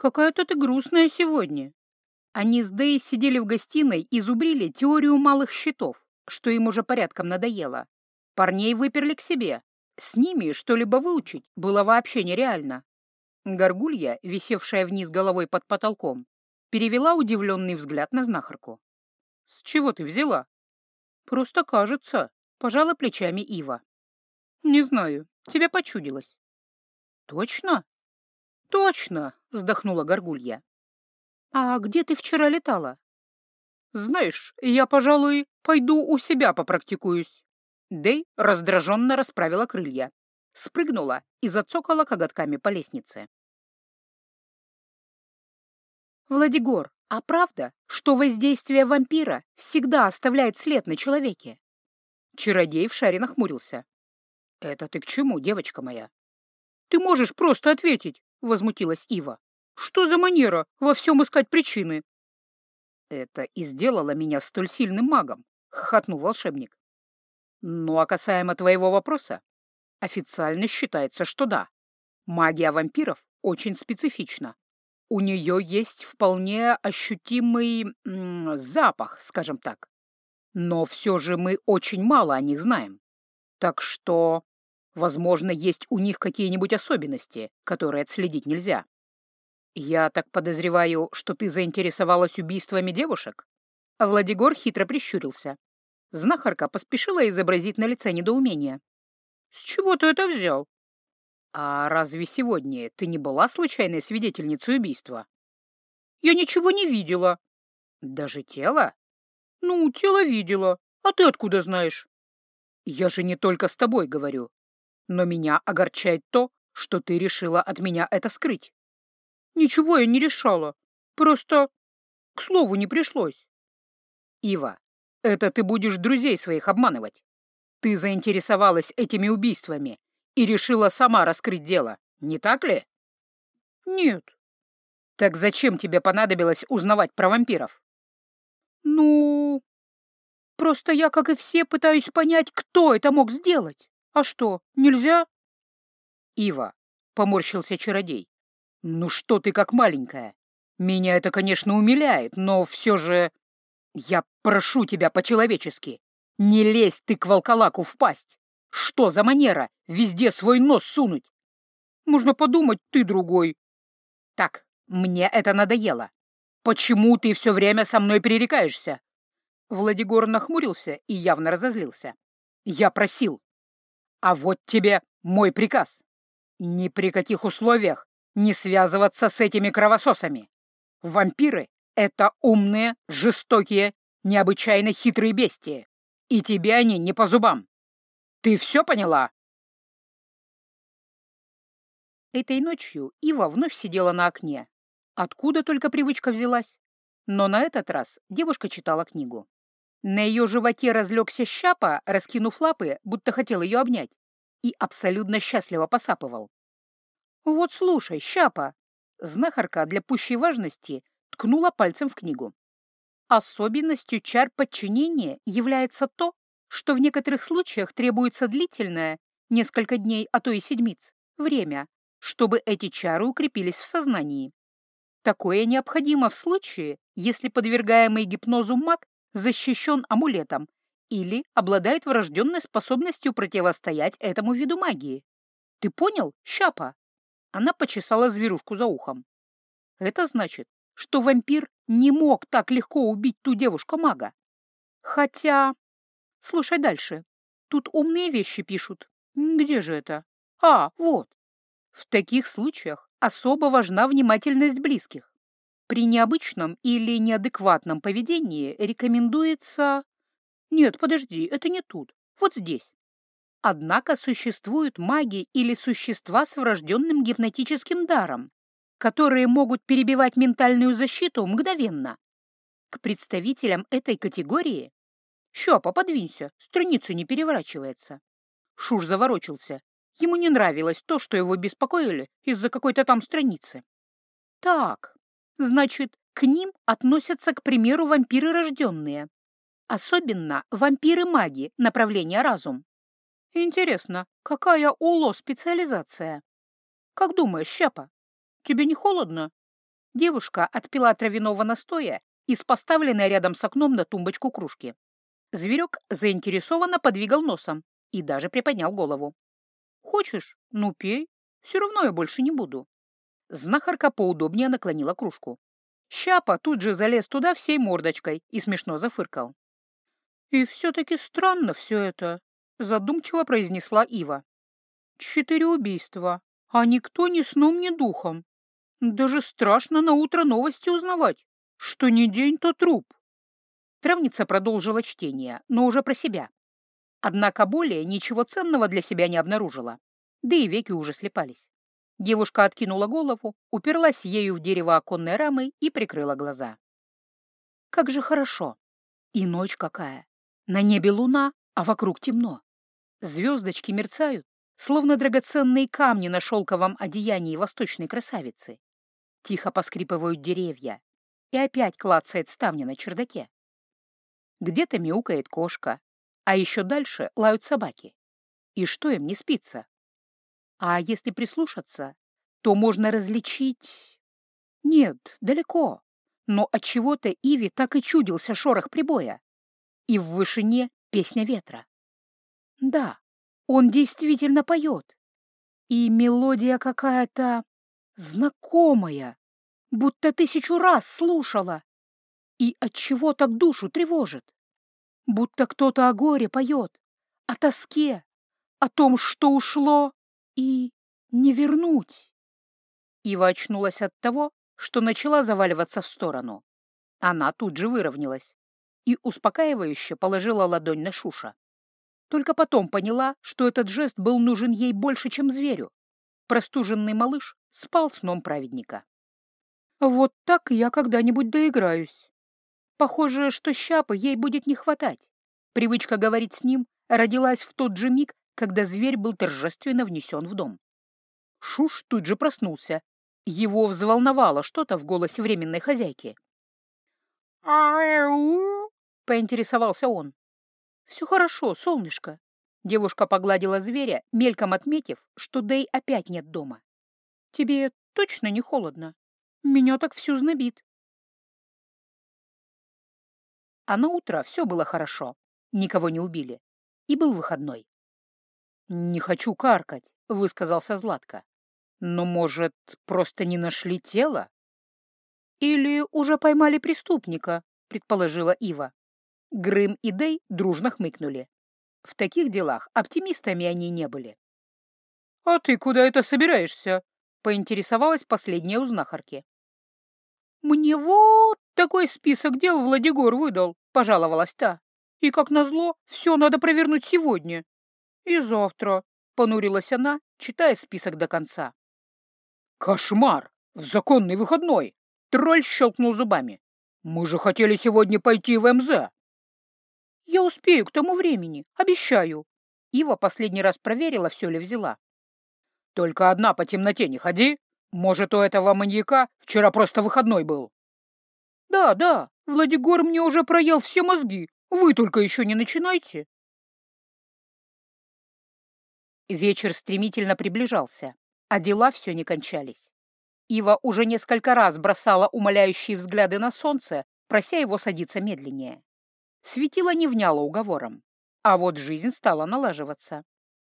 какая-то ты грустная сегодня». Они с Дэй сидели в гостиной и зубрили теорию малых счетов, что им уже порядком надоело. Парней выперли к себе. С ними что-либо выучить было вообще нереально. Горгулья, висевшая вниз головой под потолком, перевела удивленный взгляд на знахарку. «С чего ты взяла?» «Просто кажется», — пожала плечами Ива. «Не знаю, тебе почудилось». «Точно?» «Точно!» — вздохнула Горгулья. «А где ты вчера летала?» «Знаешь, я, пожалуй, пойду у себя попрактикуюсь». Дэй раздраженно расправила крылья, спрыгнула и зацокала коготками по лестнице. «Владигор, а правда, что воздействие вампира всегда оставляет след на человеке?» Чародей в шаре нахмурился. «Это ты к чему, девочка моя?» «Ты можешь просто ответить», — возмутилась Ива. «Что за манера во всем искать причины?» «Это и сделало меня столь сильным магом», — хохотнул волшебник. «Ну а касаемо твоего вопроса, официально считается, что да. Магия вампиров очень специфична. У нее есть вполне ощутимый м, запах, скажем так. Но все же мы очень мало о них знаем. Так что, возможно, есть у них какие-нибудь особенности, которые отследить нельзя. «Я так подозреваю, что ты заинтересовалась убийствами девушек?» Владигор хитро прищурился. Знахарка поспешила изобразить на лице недоумение. «С чего ты это взял?» «А разве сегодня ты не была случайной свидетельницей убийства?» «Я ничего не видела». «Даже тело?» «Ну, тело видела. А ты откуда знаешь?» «Я же не только с тобой говорю. Но меня огорчает то, что ты решила от меня это скрыть». Ничего я не решала. Просто к слову не пришлось. Ива, это ты будешь друзей своих обманывать. Ты заинтересовалась этими убийствами и решила сама раскрыть дело, не так ли? Нет. Так зачем тебе понадобилось узнавать про вампиров? Ну, просто я, как и все, пытаюсь понять, кто это мог сделать. А что, нельзя? Ива, поморщился чародей, «Ну что ты как маленькая? Меня это, конечно, умиляет, но все же... Я прошу тебя по-человечески, не лезь ты к волколаку в пасть! Что за манера везде свой нос сунуть? Можно подумать, ты другой. Так, мне это надоело. Почему ты все время со мной перерекаешься?» Владигор нахмурился и явно разозлился. «Я просил. А вот тебе мой приказ. Ни при каких условиях не связываться с этими кровососами. Вампиры — это умные, жестокие, необычайно хитрые бестии, и тебе они не по зубам. Ты все поняла?» Этой ночью Ива вновь сидела на окне. Откуда только привычка взялась? Но на этот раз девушка читала книгу. На ее животе разлегся щапа, раскинув лапы, будто хотел ее обнять, и абсолютно счастливо посапывал. «Вот слушай, щапа!» Знахарка для пущей важности ткнула пальцем в книгу. Особенностью чар подчинения является то, что в некоторых случаях требуется длительное, несколько дней, а то и седмиц, время, чтобы эти чары укрепились в сознании. Такое необходимо в случае, если подвергаемый гипнозу маг защищен амулетом или обладает врожденной способностью противостоять этому виду магии. Ты понял, Щапа? Она почесала зверушку за ухом. Это значит, что вампир не мог так легко убить ту девушку-мага. Хотя... Слушай дальше. Тут умные вещи пишут. Где же это? А, вот. В таких случаях особо важна внимательность близких. При необычном или неадекватном поведении рекомендуется... Нет, подожди, это не тут. Вот здесь. Однако существуют маги или существа с врожденным гипнотическим даром, которые могут перебивать ментальную защиту мгновенно. К представителям этой категории... Щапа, подвинься, страница не переворачивается. Шуш заворочился. Ему не нравилось то, что его беспокоили из-за какой-то там страницы. Так, значит, к ним относятся, к примеру, вампиры рожденные. Особенно вампиры-маги направления разум. Интересно, какая у Ло специализация? Как думаешь, Щапа, тебе не холодно? Девушка отпила травяного настоя из поставленной рядом с окном на тумбочку кружки. Зверек заинтересованно подвигал носом и даже приподнял голову. «Хочешь? Ну, пей. Все равно я больше не буду». Знахарка поудобнее наклонила кружку. Щапа тут же залез туда всей мордочкой и смешно зафыркал. «И все-таки странно все это», — задумчиво произнесла Ива. «Четыре убийства, а никто ни сном, ни духом. Даже страшно на утро новости узнавать, что не день, то труп». Травница продолжила чтение, но уже про себя. Однако более ничего ценного для себя не обнаружила, да и веки уже слепались. Девушка откинула голову, уперлась ею в дерево оконной рамы и прикрыла глаза. Как же хорошо! И ночь какая! На небе луна, а вокруг темно. Звездочки мерцают, словно драгоценные камни на шелковом одеянии восточной красавицы. Тихо поскрипывают деревья, и опять клацает ставня на чердаке. Где-то мяукает кошка, а еще дальше лают собаки. И что им не спится? А если прислушаться, то можно различить... Нет, далеко. Но от чего то Иви так и чудился шорох прибоя. И в вышине песня ветра. Да, он действительно поет. И мелодия какая-то знакомая, будто тысячу раз слушала. И от чего так душу тревожит? Будто кто-то о горе поет, о тоске, о том, что ушло и не вернуть. Ива очнулась от того, что начала заваливаться в сторону. Она тут же выровнялась и успокаивающе положила ладонь на Шуша. Только потом поняла, что этот жест был нужен ей больше, чем зверю. Простуженный малыш спал сном праведника. Вот так я когда-нибудь доиграюсь. Похоже, что щапы ей будет не хватать. Привычка говорить с ним родилась в тот же миг, когда зверь был торжественно внесен в дом. Шуш тут же проснулся. Его взволновало что-то в голосе временной хозяйки. «Ау!» — поинтересовался он. «Все хорошо, солнышко». Девушка погладила зверя, мельком отметив, что Дэй опять нет дома. «Тебе точно не холодно? Меня так всю знобит». А на утро все было хорошо, никого не убили, и был выходной. «Не хочу каркать», — высказался Златко. «Но, может, просто не нашли тело?» «Или уже поймали преступника», — предположила Ива. Грым и Дэй дружно хмыкнули. В таких делах оптимистами они не были. «А ты куда это собираешься?» — поинтересовалась последняя у знахарки. «Мне вот такой список дел Владигор выдал», — пожаловалась та. «И, как назло, все надо провернуть сегодня. «И завтра», — понурилась она, читая список до конца. «Кошмар! В законный выходной!» — тролль щелкнул зубами. «Мы же хотели сегодня пойти в МЗ!» «Я успею к тому времени, обещаю!» Ива последний раз проверила, все ли взяла. «Только одна по темноте не ходи. Может, у этого маньяка вчера просто выходной был?» «Да, да, Владигор мне уже проел все мозги. Вы только еще не начинайте!» Вечер стремительно приближался, а дела все не кончались. Ива уже несколько раз бросала умоляющие взгляды на солнце, прося его садиться медленнее. Светило не вняло уговором, а вот жизнь стала налаживаться.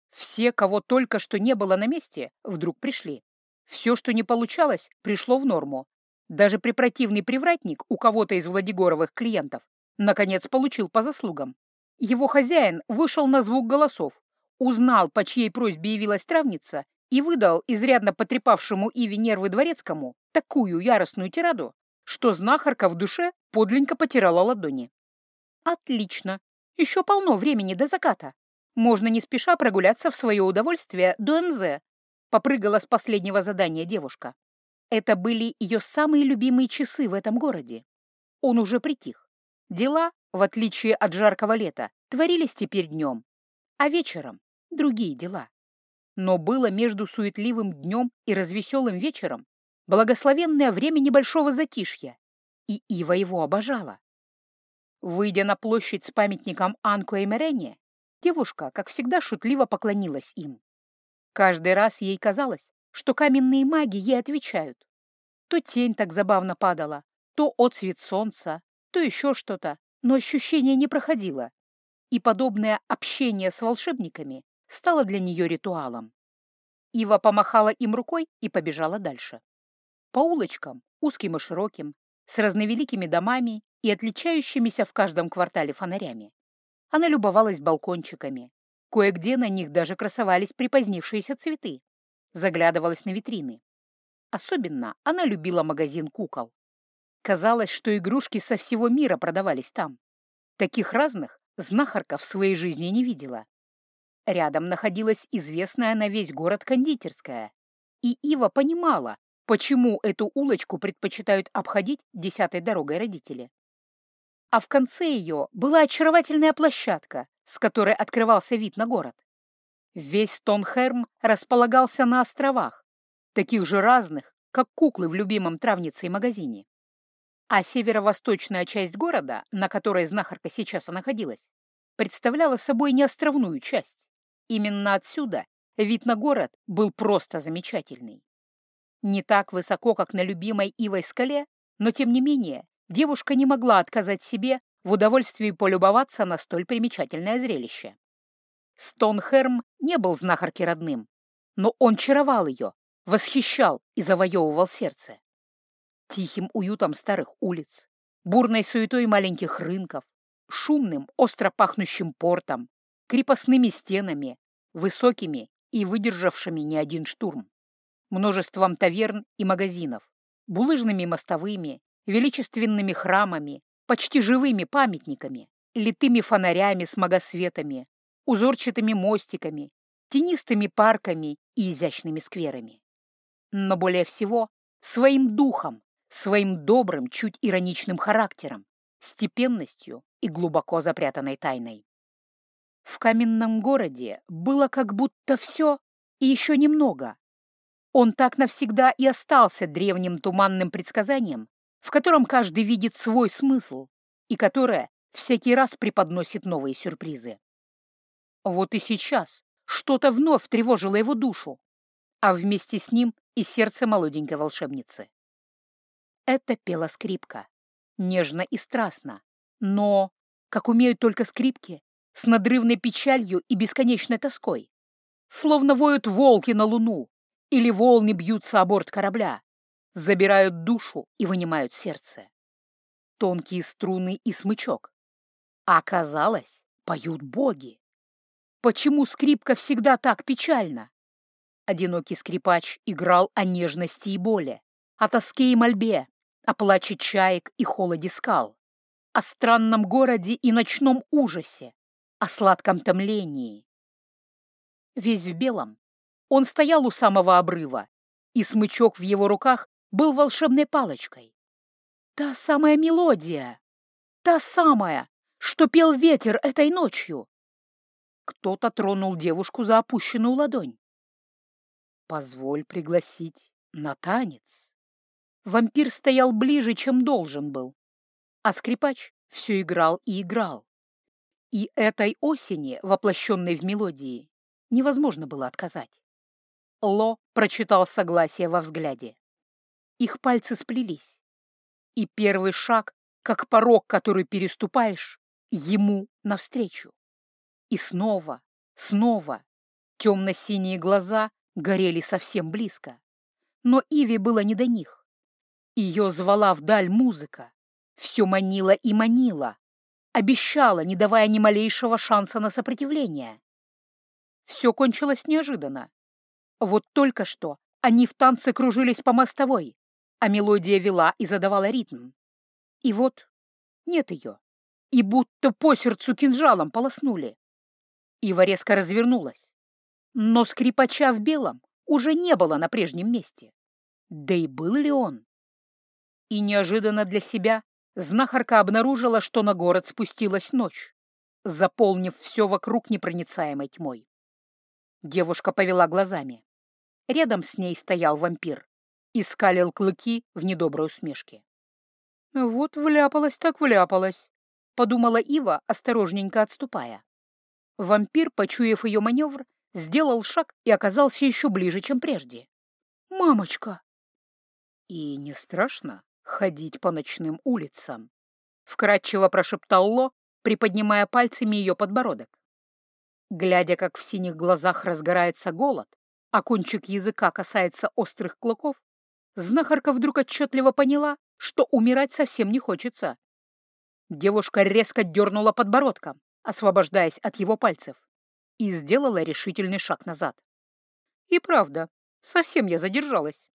Все, кого только что не было на месте, вдруг пришли. Все, что не получалось, пришло в норму. Даже препротивный привратник у кого-то из Владигоровых клиентов наконец получил по заслугам. Его хозяин вышел на звук голосов, узнал, по чьей просьбе явилась травница, и выдал изрядно потрепавшему Иве нервы дворецкому такую яростную тираду, что знахарка в душе подленько потирала ладони. «Отлично! Еще полно времени до заката. Можно не спеша прогуляться в свое удовольствие до МЗ», попрыгала с последнего задания девушка. Это были ее самые любимые часы в этом городе. Он уже притих. Дела, в отличие от жаркого лета, творились теперь днем, а вечером другие дела. Но было между суетливым днем и развеселым вечером благословенное время небольшого затишья, и Ива его обожала. Выйдя на площадь с памятником Анку и Мерене, девушка, как всегда, шутливо поклонилась им. Каждый раз ей казалось, что каменные маги ей отвечают. То тень так забавно падала, то отцвет солнца, то еще что-то, но ощущение не проходило. И подобное общение с волшебниками стало для нее ритуалом. Ива помахала им рукой и побежала дальше. По улочкам, узким и широким, с разновеликими домами и отличающимися в каждом квартале фонарями. Она любовалась балкончиками. Кое-где на них даже красовались припозднившиеся цветы. Заглядывалась на витрины. Особенно она любила магазин кукол. Казалось, что игрушки со всего мира продавались там. Таких разных знахарка в своей жизни не видела. Рядом находилась известная на весь город кондитерская. И Ива понимала, почему эту улочку предпочитают обходить десятой дорогой родители. А в конце ее была очаровательная площадка, с которой открывался вид на город. Весь Тонхерм располагался на островах, таких же разных, как куклы в любимом травнице и магазине. А северо-восточная часть города, на которой знахарка сейчас и находилась, представляла собой не островную часть. Именно отсюда вид на город был просто замечательный. Не так высоко, как на любимой Ивой скале, но тем не менее девушка не могла отказать себе в удовольствии полюбоваться на столь примечательное зрелище. Стонхерм не был знахарке родным, но он чаровал ее, восхищал и завоевывал сердце. Тихим уютом старых улиц, бурной суетой маленьких рынков, шумным, остро пахнущим портом, крепостными стенами, высокими и выдержавшими не один штурм, множеством таверн и магазинов, булыжными мостовыми, величественными храмами, почти живыми памятниками, литыми фонарями с магосветами, узорчатыми мостиками, тенистыми парками и изящными скверами. Но более всего своим духом, своим добрым, чуть ироничным характером, степенностью и глубоко запрятанной тайной. В каменном городе было как будто все и еще немного. Он так навсегда и остался древним туманным предсказанием, в котором каждый видит свой смысл и которое всякий раз преподносит новые сюрпризы. Вот и сейчас что-то вновь тревожило его душу, а вместе с ним и сердце молоденькой волшебницы. Это пела скрипка, нежно и страстно, но, как умеют только скрипки, с надрывной печалью и бесконечной тоской. Словно воют волки на луну, или волны бьются о борт корабля, забирают душу и вынимают сердце. Тонкие струны и смычок. А оказалось, поют боги. Почему скрипка всегда так печальна? Одинокий скрипач играл о нежности и боли, о тоске и мольбе, о плаче чаек и холоде скал, о странном городе и ночном ужасе, о сладком томлении. Весь в белом, он стоял у самого обрыва, и смычок в его руках был волшебной палочкой. Та самая мелодия, та самая, что пел ветер этой ночью. Кто-то тронул девушку за опущенную ладонь. «Позволь пригласить на танец». Вампир стоял ближе, чем должен был, а скрипач все играл и играл. И этой осени, воплощенной в мелодии, невозможно было отказать. Ло прочитал согласие во взгляде. Их пальцы сплелись. И первый шаг, как порог, который переступаешь, ему навстречу. И снова, снова темно-синие глаза горели совсем близко. Но Иви было не до них. Ее звала вдаль музыка, все манила и манила, Обещала, не давая ни малейшего шанса на сопротивление. Все кончилось неожиданно. Вот только что они в танце кружились по мостовой, а мелодия вела и задавала ритм. И вот нет ее. И будто по сердцу кинжалом полоснули. Ива резко развернулась. Но скрипача в белом уже не было на прежнем месте. Да и был ли он? И неожиданно для себя знахарка обнаружила, что на город спустилась ночь, заполнив все вокруг непроницаемой тьмой. Девушка повела глазами. Рядом с ней стоял вампир и скалил клыки в недоброй усмешке. «Вот вляпалась так вляпалась», — подумала Ива, осторожненько отступая. Вампир, почуяв ее маневр, сделал шаг и оказался еще ближе, чем прежде. «Мамочка!» «И не страшно ходить по ночным улицам?» — вкратчиво прошептал Ло, приподнимая пальцами ее подбородок. Глядя, как в синих глазах разгорается голод, а кончик языка касается острых клыков, знахарка вдруг отчетливо поняла, что умирать совсем не хочется. Девушка резко дернула подбородком, освобождаясь от его пальцев, и сделала решительный шаг назад. И правда, совсем я задержалась.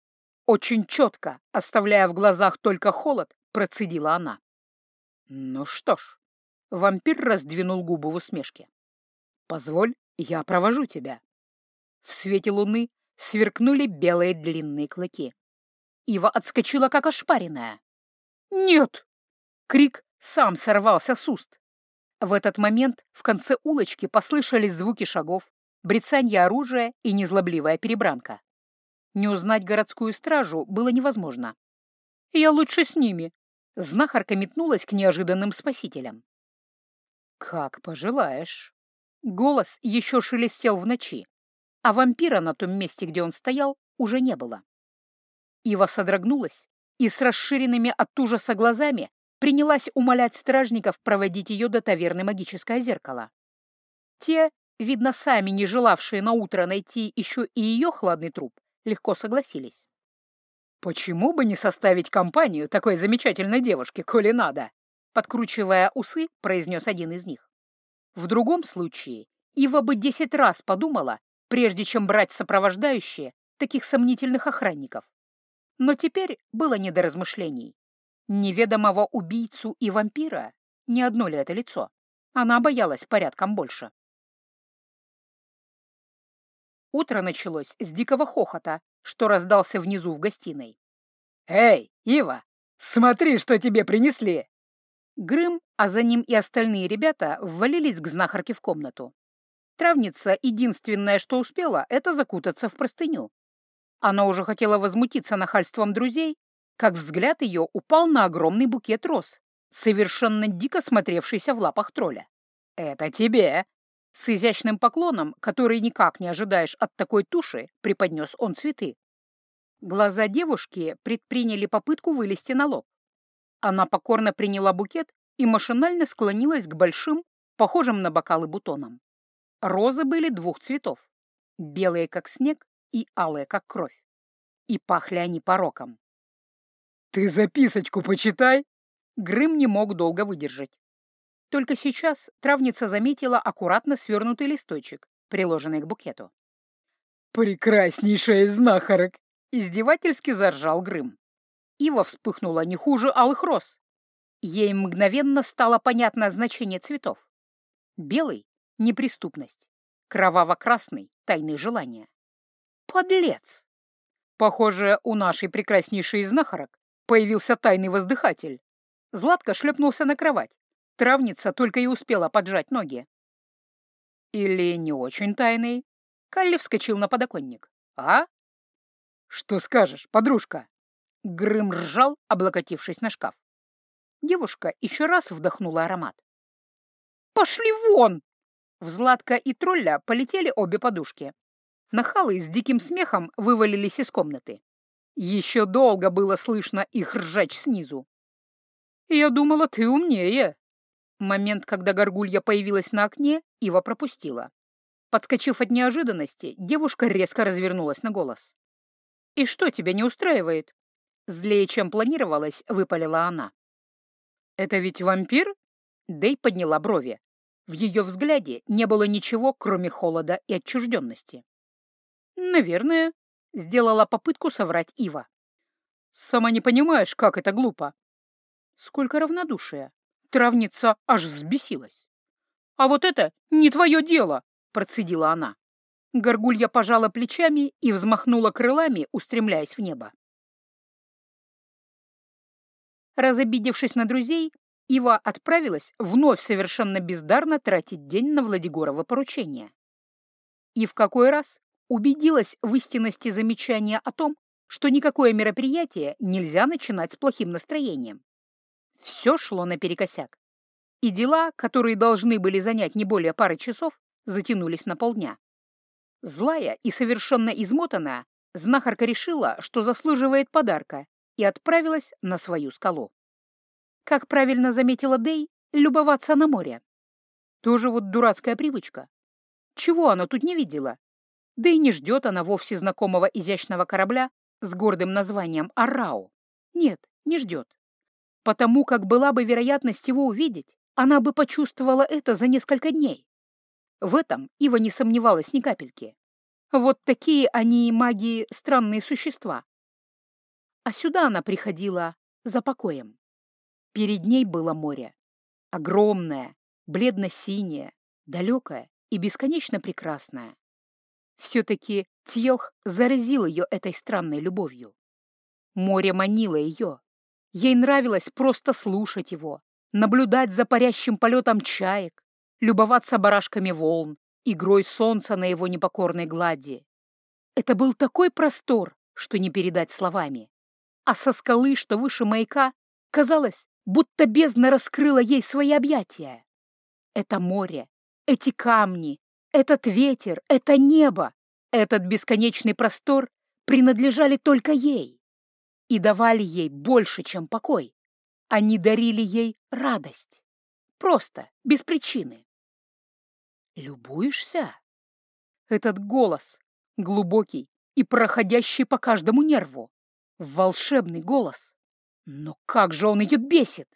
Очень четко, оставляя в глазах только холод, процедила она. Ну что ж, вампир раздвинул губы в усмешке. Позволь, я провожу тебя. В свете луны сверкнули белые длинные клыки. Ива отскочила, как ошпаренная. «Нет!» Крик сам сорвался с уст. В этот момент в конце улочки послышались звуки шагов, брецанье оружия и незлобливая перебранка. Не узнать городскую стражу было невозможно. «Я лучше с ними!» Знахарка метнулась к неожиданным спасителям. «Как пожелаешь!» Голос еще шелестел в ночи, а вампира на том месте, где он стоял, уже не было. Ива содрогнулась и с расширенными от ужаса глазами принялась умолять стражников проводить ее до таверны «Магическое зеркало». Те, видно, сами не желавшие на утро найти еще и ее хладный труп, легко согласились. «Почему бы не составить компанию такой замечательной девушке, коли надо?» Подкручивая усы, произнес один из них. В другом случае Ива бы десять раз подумала, прежде чем брать сопровождающие таких сомнительных охранников. Но теперь было не до размышлений. Неведомого убийцу и вампира не одно ли это лицо? Она боялась порядком больше. Утро началось с дикого хохота, что раздался внизу в гостиной. «Эй, Ива, смотри, что тебе принесли!» Грым, а за ним и остальные ребята ввалились к знахарке в комнату. Травница единственное, что успела, это закутаться в простыню. Она уже хотела возмутиться нахальством друзей, как взгляд ее упал на огромный букет роз, совершенно дико смотревшийся в лапах тролля. «Это тебе!» С изящным поклоном, который никак не ожидаешь от такой туши, преподнес он цветы. Глаза девушки предприняли попытку вылезти на лоб. Она покорно приняла букет и машинально склонилась к большим, похожим на бокалы бутонам. Розы были двух цветов — белые, как снег, и алые, как кровь. И пахли они пороком. «Ты записочку почитай!» Грым не мог долго выдержать. Только сейчас травница заметила аккуратно свернутый листочек, приложенный к букету. «Прекраснейшая из знахарок!» — издевательски заржал Грым. Ива вспыхнула не хуже алых роз. Ей мгновенно стало понятно значение цветов. Белый — неприступность, кроваво-красный — тайные желания. Подлец! Похоже, у нашей прекраснейшей из знахарок появился тайный воздыхатель. Златко шлепнулся на кровать, Травница только и успела поджать ноги. Или не очень тайный? Калли вскочил на подоконник. А? Что скажешь, подружка? Грым ржал, облокотившись на шкаф. Девушка еще раз вдохнула аромат. «Пошли вон!» В Златка и Тролля полетели обе подушки. Нахалы с диким смехом вывалились из комнаты. Еще долго было слышно их ржач снизу. «Я думала, ты умнее», Момент, когда горгулья появилась на окне, Ива пропустила. Подскочив от неожиданности, девушка резко развернулась на голос. «И что тебя не устраивает?» Злее, чем планировалось, выпалила она. «Это ведь вампир?» Дэй подняла брови. В ее взгляде не было ничего, кроме холода и отчужденности. «Наверное», — сделала попытку соврать Ива. «Сама не понимаешь, как это глупо». «Сколько равнодушия», Травница аж взбесилась. «А вот это не твое дело!» — процедила она. Горгулья пожала плечами и взмахнула крылами, устремляясь в небо. Разобидевшись на друзей, Ива отправилась вновь совершенно бездарно тратить день на Владигорово поручение. И в какой раз убедилась в истинности замечания о том, что никакое мероприятие нельзя начинать с плохим настроением. Все шло наперекосяк. И дела, которые должны были занять не более пары часов, затянулись на полдня. Злая и совершенно измотанная, знахарка решила, что заслуживает подарка, и отправилась на свою скалу. Как правильно заметила Дей, любоваться на море. Тоже вот дурацкая привычка. Чего она тут не видела? Да и не ждет она вовсе знакомого изящного корабля с гордым названием Аррау. Нет, не ждет. Потому как была бы вероятность его увидеть, она бы почувствовала это за несколько дней. В этом Ива не сомневалась ни капельки. Вот такие они, маги, странные существа. А сюда она приходила за покоем. Перед ней было море. Огромное, бледно-синее, далекое и бесконечно прекрасное. Все-таки Тьелх заразил ее этой странной любовью. Море манило ее. Ей нравилось просто слушать его, наблюдать за парящим полетом чаек, любоваться барашками волн, игрой солнца на его непокорной глади. Это был такой простор, что не передать словами. А со скалы, что выше маяка, казалось, будто бездна раскрыла ей свои объятия. Это море, эти камни, этот ветер, это небо, этот бесконечный простор принадлежали только ей и давали ей больше, чем покой. Они дарили ей радость. Просто, без причины. «Любуешься?» Этот голос, глубокий и проходящий по каждому нерву. Волшебный голос. Но как же он ее бесит!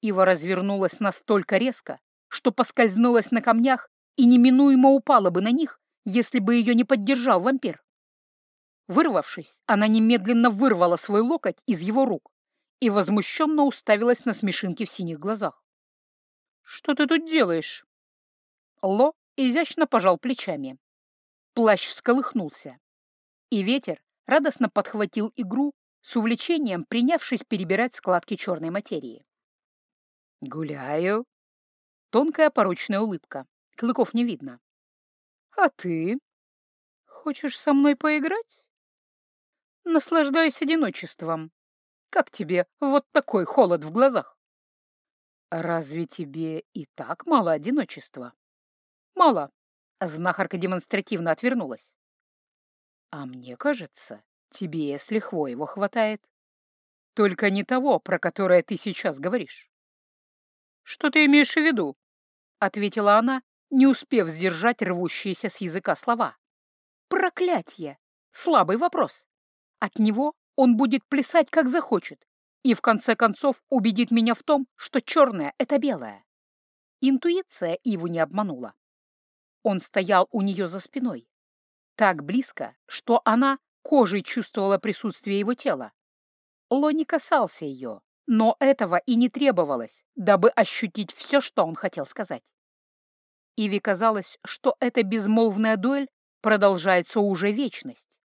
Ива развернулась настолько резко, что поскользнулась на камнях и неминуемо упала бы на них, если бы ее не поддержал вампир. Вырвавшись, она немедленно вырвала свой локоть из его рук и возмущенно уставилась на смешинки в синих глазах. «Что ты тут делаешь?» Ло изящно пожал плечами. Плащ всколыхнулся, и ветер радостно подхватил игру, с увлечением принявшись перебирать складки черной материи. «Гуляю». Тонкая порочная улыбка. Клыков не видно. «А ты? Хочешь со мной поиграть?» «Наслаждаюсь одиночеством. Как тебе вот такой холод в глазах?» «Разве тебе и так мало одиночества?» «Мало». Знахарка демонстративно отвернулась. «А мне кажется, тебе, если хвоего хватает. Только не того, про которое ты сейчас говоришь». «Что ты имеешь в виду?» — ответила она, не успев сдержать рвущиеся с языка слова. «Проклятье! Слабый вопрос. От него он будет плясать, как захочет, и в конце концов убедит меня в том, что черное — это белое». Интуиция Иву не обманула. Он стоял у нее за спиной, так близко, что она кожей чувствовала присутствие его тела. Ло не касался ее, но этого и не требовалось, дабы ощутить все, что он хотел сказать. Иви казалось, что эта безмолвная дуэль продолжается уже вечность.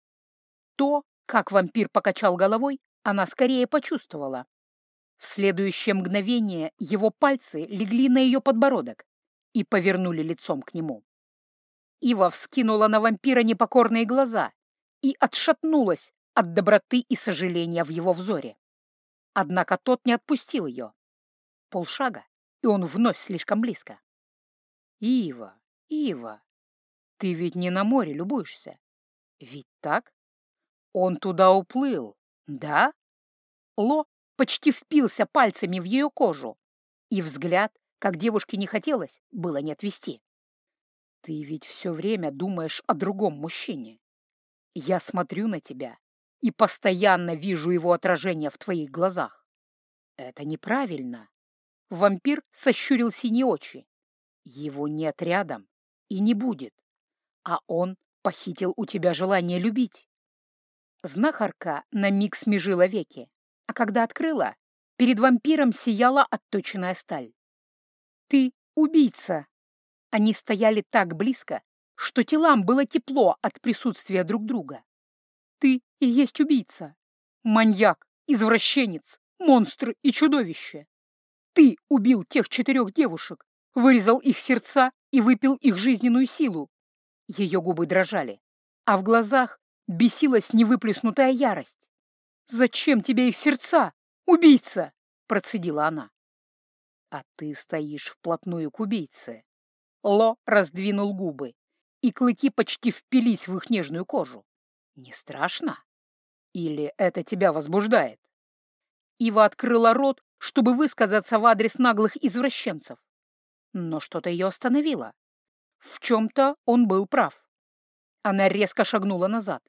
То, как вампир покачал головой, она скорее почувствовала. В следующее мгновение его пальцы легли на ее подбородок и повернули лицом к нему. Ива вскинула на вампира непокорные глаза и отшатнулась от доброты и сожаления в его взоре. Однако тот не отпустил ее. Полшага, и он вновь слишком близко. «Ива, Ива, ты ведь не на море любуешься. Ведь так? Он туда уплыл, да?» Ло почти впился пальцами в ее кожу, и взгляд, как девушке не хотелось, было не отвести. Ты ведь все время думаешь о другом мужчине. Я смотрю на тебя и постоянно вижу его отражение в твоих глазах. Это неправильно. Вампир сощурил синие очи. Его нет рядом и не будет. А он похитил у тебя желание любить. Знахарка на миг смежила веки, а когда открыла, перед вампиром сияла отточенная сталь. «Ты убийца!» Они стояли так близко, что телам было тепло от присутствия друг друга. Ты и есть убийца. Маньяк, извращенец, монстр и чудовище. Ты убил тех четырех девушек, вырезал их сердца и выпил их жизненную силу. Ее губы дрожали, а в глазах бесилась невыплеснутая ярость. «Зачем тебе их сердца, убийца?» — процедила она. «А ты стоишь вплотную к убийце», Ло раздвинул губы, и клыки почти впились в их нежную кожу. Не страшно? Или это тебя возбуждает? Ива открыла рот, чтобы высказаться в адрес наглых извращенцев. Но что-то ее остановило. В чем-то он был прав. Она резко шагнула назад.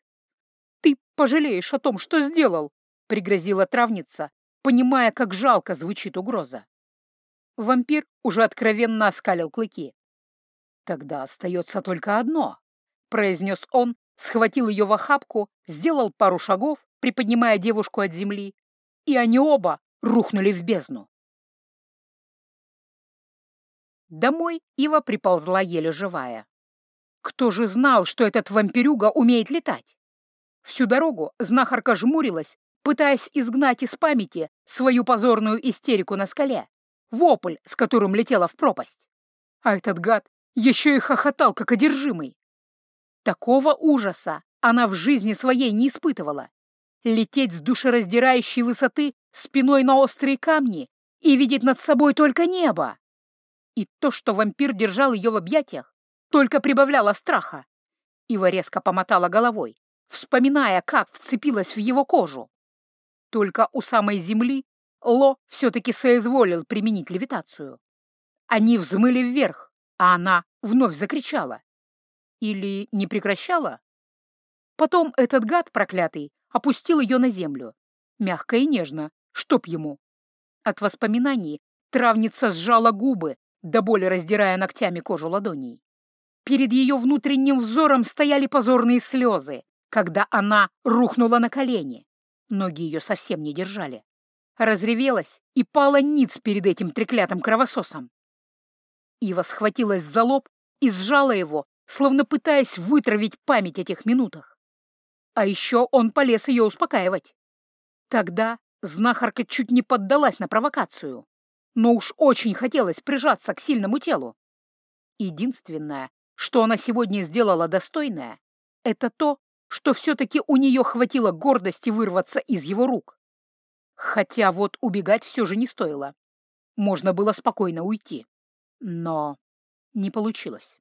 «Ты пожалеешь о том, что сделал!» — пригрозила травница, понимая, как жалко звучит угроза. Вампир уже откровенно оскалил клыки. «Тогда остается только одно», — произнес он, схватил ее в охапку, сделал пару шагов, приподнимая девушку от земли, и они оба рухнули в бездну. Домой Ива приползла еле живая. Кто же знал, что этот вампирюга умеет летать? Всю дорогу знахарка жмурилась, пытаясь изгнать из памяти свою позорную истерику на скале, вопль, с которым летела в пропасть. А этот гад еще и хохотал, как одержимый. Такого ужаса она в жизни своей не испытывала. Лететь с душераздирающей высоты спиной на острые камни и видеть над собой только небо. И то, что вампир держал ее в объятиях, только прибавляло страха. Ива резко помотала головой, вспоминая, как вцепилась в его кожу. Только у самой земли Ло все-таки соизволил применить левитацию. Они взмыли вверх, а она вновь закричала. Или не прекращала? Потом этот гад проклятый опустил ее на землю. Мягко и нежно, чтоб ему. От воспоминаний травница сжала губы, до боли раздирая ногтями кожу ладоней. Перед ее внутренним взором стояли позорные слезы, когда она рухнула на колени. Ноги ее совсем не держали. Разревелась и пала ниц перед этим треклятым кровососом. Ива схватилась за лоб и сжала его, словно пытаясь вытравить память о тех минутах. А еще он полез ее успокаивать. Тогда знахарка чуть не поддалась на провокацию, но уж очень хотелось прижаться к сильному телу. Единственное, что она сегодня сделала достойное, это то, что все-таки у нее хватило гордости вырваться из его рук. Хотя вот убегать все же не стоило. Можно было спокойно уйти. Но не получилось.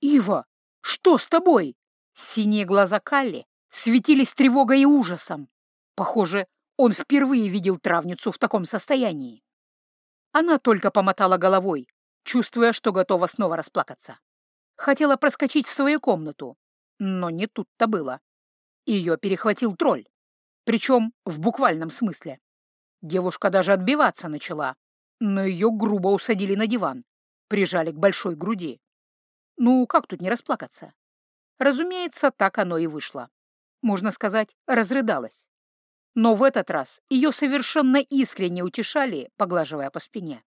«Ива, что с тобой?» Синие глаза Калли светились тревогой и ужасом. Похоже, он впервые видел травницу в таком состоянии. Она только помотала головой, чувствуя, что готова снова расплакаться. Хотела проскочить в свою комнату, но не тут-то было. Ее перехватил тролль, причем в буквальном смысле. Девушка даже отбиваться начала, но ее грубо усадили на диван, прижали к большой груди. Ну, как тут не расплакаться? Разумеется, так оно и вышло. Можно сказать, разрыдалась. Но в этот раз ее совершенно искренне утешали, поглаживая по спине.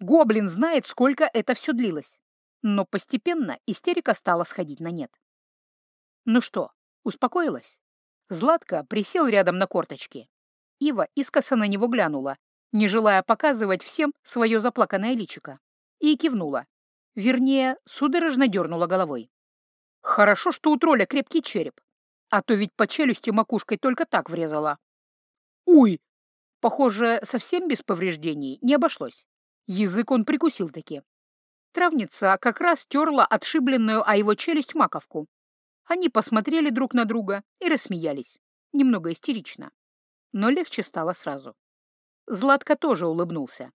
Гоблин знает, сколько это все длилось. Но постепенно истерика стала сходить на нет. Ну что, успокоилась? Златка присел рядом на корточки. Ива искоса на него глянула, не желая показывать всем свое заплаканное личико, и кивнула. Вернее, судорожно дернула головой. Хорошо, что у тролля крепкий череп, а то ведь по челюсти макушкой только так врезала. Уй! Похоже, совсем без повреждений не обошлось. Язык он прикусил таки. Травница как раз терла отшибленную о его челюсть маковку. Они посмотрели друг на друга и рассмеялись. Немного истерично. Но легче стало сразу. Златко тоже улыбнулся.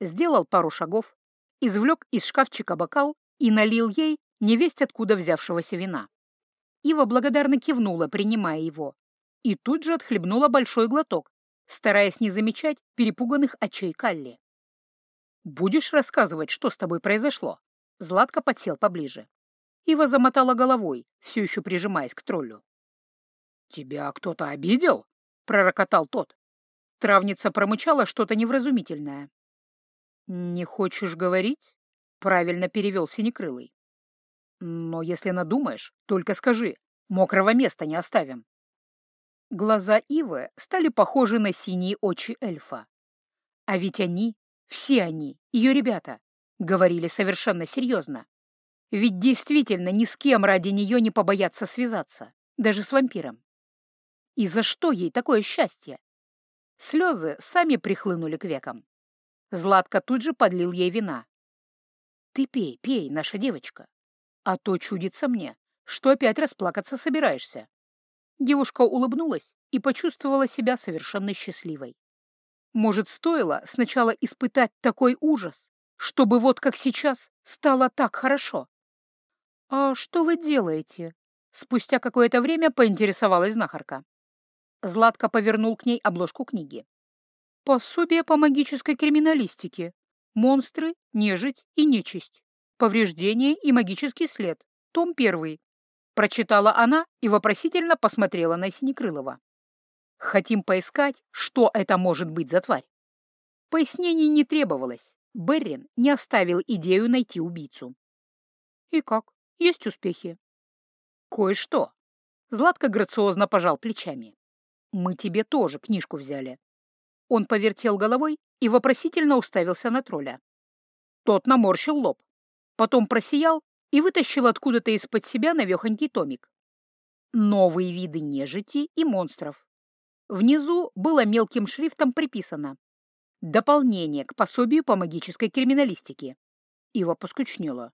Сделал пару шагов, извлек из шкафчика бокал и налил ей невесть откуда взявшегося вина. Ива благодарно кивнула, принимая его, и тут же отхлебнула большой глоток, стараясь не замечать перепуганных очей Калли. «Будешь рассказывать, что с тобой произошло?» Златко подсел поближе. Ива замотала головой, все еще прижимаясь к троллю. «Тебя кто-то обидел?» — пророкотал тот. Травница промычала что-то невразумительное. «Не хочешь говорить?» — правильно перевел Синекрылый. «Но если надумаешь, только скажи, мокрого места не оставим». Глаза Ивы стали похожи на синие очи эльфа. А ведь они, все они, ее ребята, говорили совершенно серьезно. Ведь действительно ни с кем ради нее не побояться связаться, даже с вампиром. И за что ей такое счастье? Слезы сами прихлынули к векам. Златка тут же подлил ей вина. «Ты пей, пей, наша девочка. А то чудится мне, что опять расплакаться собираешься. Девушка улыбнулась и почувствовала себя совершенно счастливой. Может, стоило сначала испытать такой ужас, чтобы вот как сейчас стало так хорошо? «А что вы делаете?» Спустя какое-то время поинтересовалась знахарка. Златко повернул к ней обложку книги. «Пособие по магической криминалистике. Монстры, нежить и нечисть. Повреждение и магический след. Том первый». Прочитала она и вопросительно посмотрела на Синекрылова. «Хотим поискать, что это может быть за тварь». Пояснений не требовалось. Беррин не оставил идею найти убийцу. «И как? Есть успехи?» «Кое-что». Златко грациозно пожал плечами. «Мы тебе тоже книжку взяли». Он повертел головой и вопросительно уставился на тролля. Тот наморщил лоб, потом просиял и вытащил откуда-то из-под себя навехонький томик. Новые виды нежити и монстров. Внизу было мелким шрифтом приписано «Дополнение к пособию по магической криминалистике». Ива поскучнела.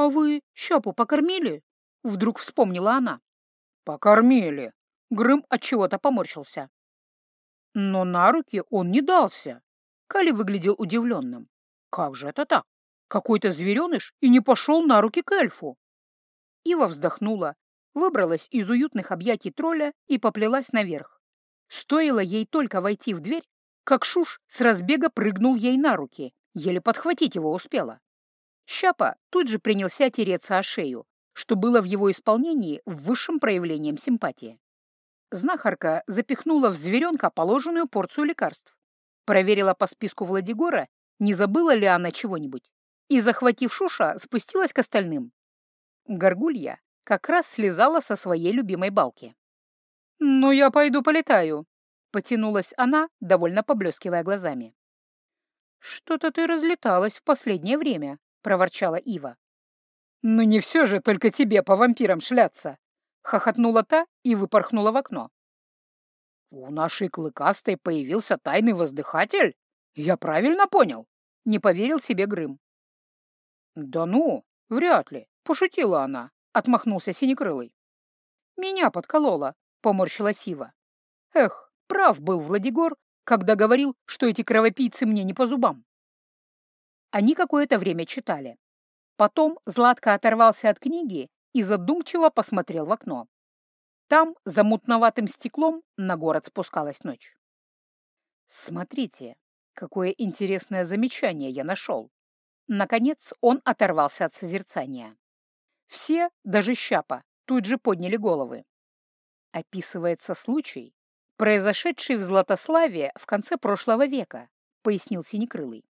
«А вы щапу покормили?» — вдруг вспомнила она. «Покормили!» — Грым отчего-то поморщился. Но на руки он не дался. Кали выглядел удивленным. Как же это так? Какой-то звереныш и не пошел на руки к эльфу. Ива вздохнула, выбралась из уютных объятий тролля и поплелась наверх. Стоило ей только войти в дверь, как Шуш с разбега прыгнул ей на руки, еле подхватить его успела. Щапа тут же принялся тереться о шею, что было в его исполнении высшим проявлением симпатии. Знахарка запихнула в зверенка положенную порцию лекарств, проверила по списку Владигора, не забыла ли она чего-нибудь, и, захватив Шуша, спустилась к остальным. Горгулья как раз слезала со своей любимой балки. «Ну, я пойду полетаю», — потянулась она, довольно поблескивая глазами. «Что-то ты разлеталась в последнее время», — проворчала Ива. «Ну не все же только тебе по вампирам шляться!» — хохотнула та и выпорхнула в окно. «У нашей клыкастой появился тайный воздыхатель? Я правильно понял?» — не поверил себе Грым. «Да ну, вряд ли», — пошутила она, — отмахнулся Синекрылый. «Меня подколола», — поморщила Сива. «Эх, прав был Владигор, когда говорил, что эти кровопийцы мне не по зубам». Они какое-то время читали. Потом Златко оторвался от книги и задумчиво посмотрел в окно. Там, за мутноватым стеклом, на город спускалась ночь. «Смотрите, какое интересное замечание я нашел!» Наконец он оторвался от созерцания. Все, даже Щапа, тут же подняли головы. Описывается случай, произошедший в Златославе в конце прошлого века, пояснил Синекрылый.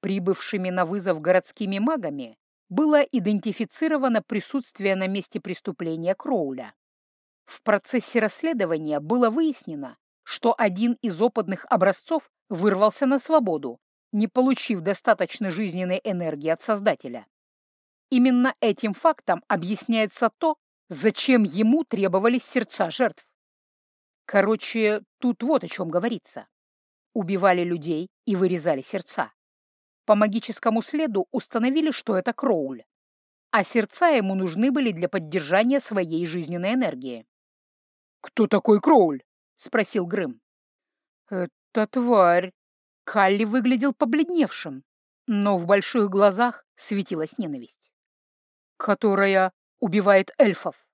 Прибывшими на вызов городскими магами было идентифицировано присутствие на месте преступления Кроуля. В процессе расследования было выяснено, что один из опытных образцов вырвался на свободу, не получив достаточно жизненной энергии от Создателя. Именно этим фактом объясняется то, зачем ему требовались сердца жертв. Короче, тут вот о чем говорится. Убивали людей и вырезали сердца. По магическому следу установили, что это Кроуль, а сердца ему нужны были для поддержания своей жизненной энергии. «Кто такой Кроуль?» — спросил Грым. «Это тварь». Калли выглядел побледневшим, но в больших глазах светилась ненависть. «Которая убивает эльфов».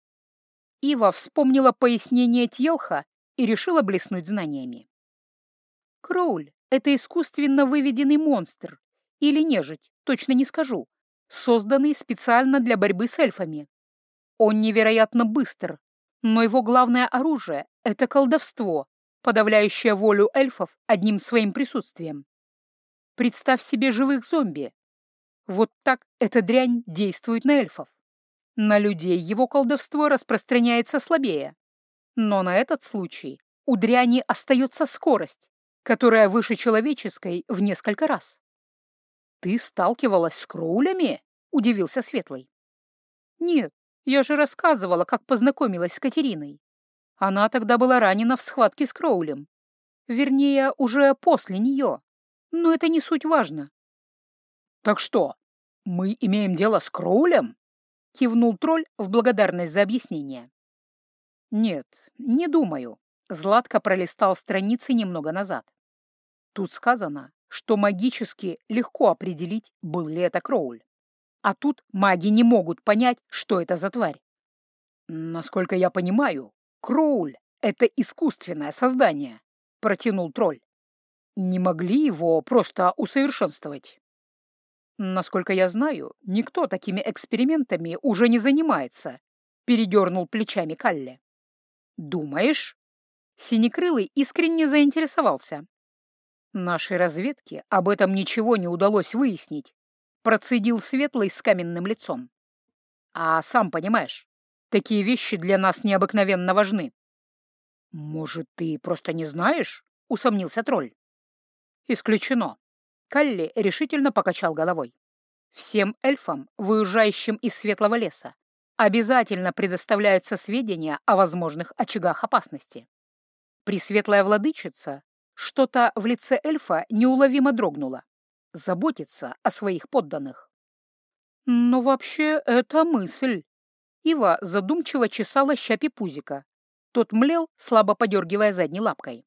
Ива вспомнила пояснение Тьелха и решила блеснуть знаниями. Кроуль — это искусственно выведенный монстр, или нежить, точно не скажу, созданный специально для борьбы с эльфами. Он невероятно быстр, но его главное оружие — это колдовство, подавляющее волю эльфов одним своим присутствием. Представь себе живых зомби. Вот так эта дрянь действует на эльфов. На людей его колдовство распространяется слабее. Но на этот случай у дряни остается скорость, которая выше человеческой в несколько раз. «Ты сталкивалась с Кроулями?» — удивился Светлый. «Нет, я же рассказывала, как познакомилась с Катериной. Она тогда была ранена в схватке с Кроулем. Вернее, уже после нее. Но это не суть важно». «Так что, мы имеем дело с Кроулем?» — кивнул тролль в благодарность за объяснение. Нет, не думаю. Златко пролистал страницы немного назад. Тут сказано, что магически легко определить, был ли это Кроуль. А тут маги не могут понять, что это за тварь. Насколько я понимаю, Кроуль — это искусственное создание, протянул тролль. Не могли его просто усовершенствовать. Насколько я знаю, никто такими экспериментами уже не занимается, передернул плечами Калле. Думаешь? Синекрылый искренне заинтересовался. Нашей разведке об этом ничего не удалось выяснить, процедил Светлый с каменным лицом. А сам понимаешь, такие вещи для нас необыкновенно важны. Может, ты просто не знаешь? Усомнился тролль. Исключено. Калли решительно покачал головой. Всем эльфам, выезжающим из Светлого леса, обязательно предоставляются сведения о возможных очагах опасности. Пресветлая владычица что-то в лице эльфа неуловимо дрогнуло. Заботиться о своих подданных. Но вообще это мысль. Ива задумчиво чесала щапи пузика. Тот млел, слабо подергивая задней лапкой.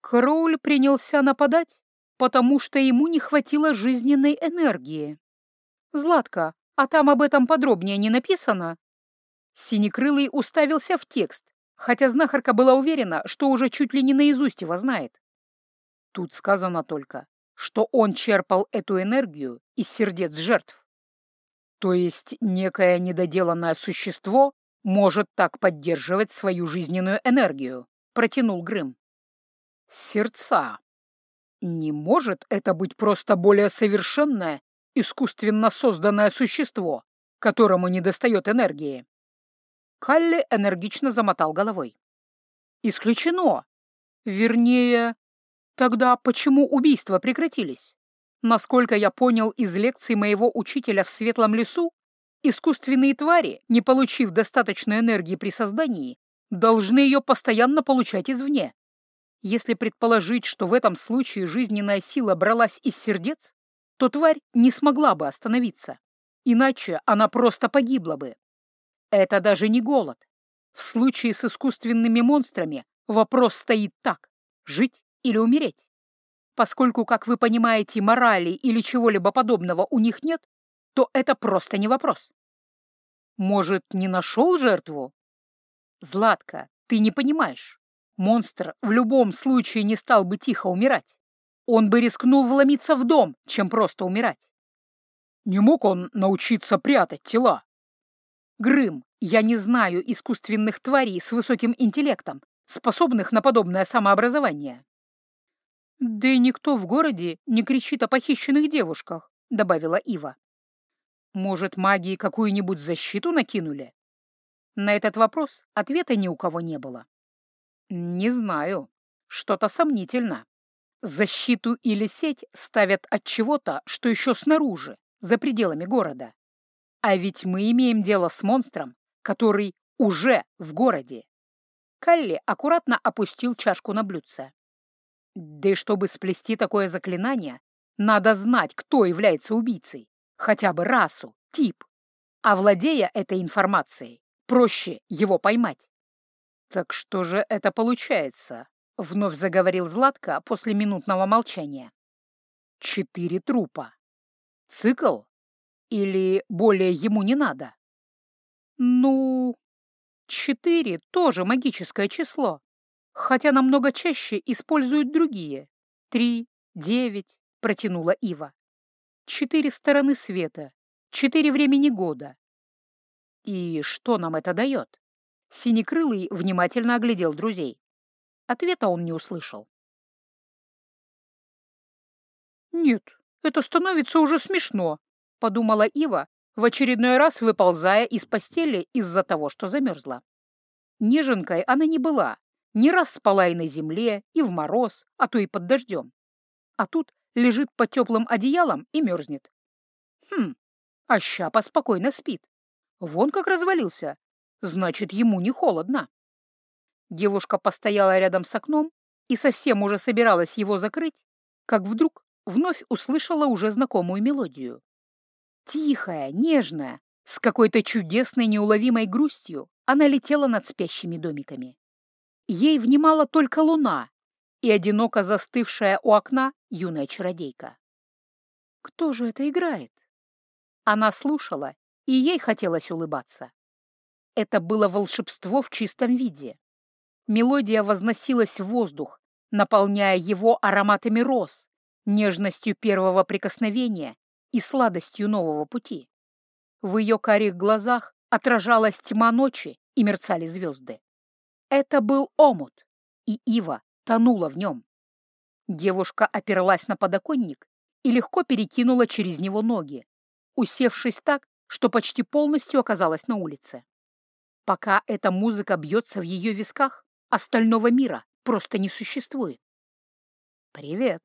Кроуль принялся нападать, потому что ему не хватило жизненной энергии. «Златка, а там об этом подробнее не написано?» Синекрылый уставился в текст, хотя знахарка была уверена, что уже чуть ли не наизусть его знает. Тут сказано только, что он черпал эту энергию из сердец жертв. То есть некое недоделанное существо может так поддерживать свою жизненную энергию, протянул Грым. Сердца. Не может это быть просто более совершенное, искусственно созданное существо, которому недостает энергии. Калли энергично замотал головой. «Исключено! Вернее, тогда почему убийства прекратились? Насколько я понял из лекций моего учителя в Светлом лесу, искусственные твари, не получив достаточной энергии при создании, должны ее постоянно получать извне. Если предположить, что в этом случае жизненная сила бралась из сердец, то тварь не смогла бы остановиться, иначе она просто погибла бы. Это даже не голод. В случае с искусственными монстрами вопрос стоит так — жить или умереть. Поскольку, как вы понимаете, морали или чего-либо подобного у них нет, то это просто не вопрос. Может, не нашел жертву? Златка, ты не понимаешь. Монстр в любом случае не стал бы тихо умирать. Он бы рискнул вломиться в дом, чем просто умирать. Не мог он научиться прятать тела, Грым, я не знаю искусственных тварей с высоким интеллектом, способных на подобное самообразование. Да и никто в городе не кричит о похищенных девушках, добавила Ива. Может, магии какую-нибудь защиту накинули? На этот вопрос ответа ни у кого не было. Не знаю. Что-то сомнительно. Защиту или сеть ставят от чего-то, что еще снаружи, за пределами города. А ведь мы имеем дело с монстром, который уже в городе. Калли аккуратно опустил чашку на блюдце. Да и чтобы сплести такое заклинание, надо знать, кто является убийцей, хотя бы расу, тип. А владея этой информацией, проще его поймать. «Так что же это получается?» — вновь заговорил Златко после минутного молчания. «Четыре трупа. Цикл или более ему не надо? Ну, четыре тоже магическое число, хотя намного чаще используют другие. Три, девять, протянула Ива. Четыре стороны света, четыре времени года. И что нам это дает? Синекрылый внимательно оглядел друзей. Ответа он не услышал. «Нет, это становится уже смешно», — подумала Ива, в очередной раз выползая из постели из-за того, что замерзла. Неженкой она не была, не раз спала и на земле, и в мороз, а то и под дождем. А тут лежит под теплым одеялом и мерзнет. Хм, а Щапа спокойно спит. Вон как развалился. Значит, ему не холодно. Девушка постояла рядом с окном и совсем уже собиралась его закрыть, как вдруг вновь услышала уже знакомую мелодию. Тихая, нежная, С какой-то чудесной неуловимой грустью она летела над спящими домиками. Ей внимала только луна и одиноко застывшая у окна юная чародейка. Кто же это играет? Она слушала, и ей хотелось улыбаться. Это было волшебство в чистом виде. Мелодия возносилась в воздух, наполняя его ароматами роз, нежностью первого прикосновения и сладостью нового пути. В ее карих глазах отражалась тьма ночи и мерцали звезды. Это был омут, и Ива тонула в нем. Девушка оперлась на подоконник и легко перекинула через него ноги, усевшись так, что почти полностью оказалась на улице. Пока эта музыка бьется в ее висках, остального мира просто не существует. «Привет.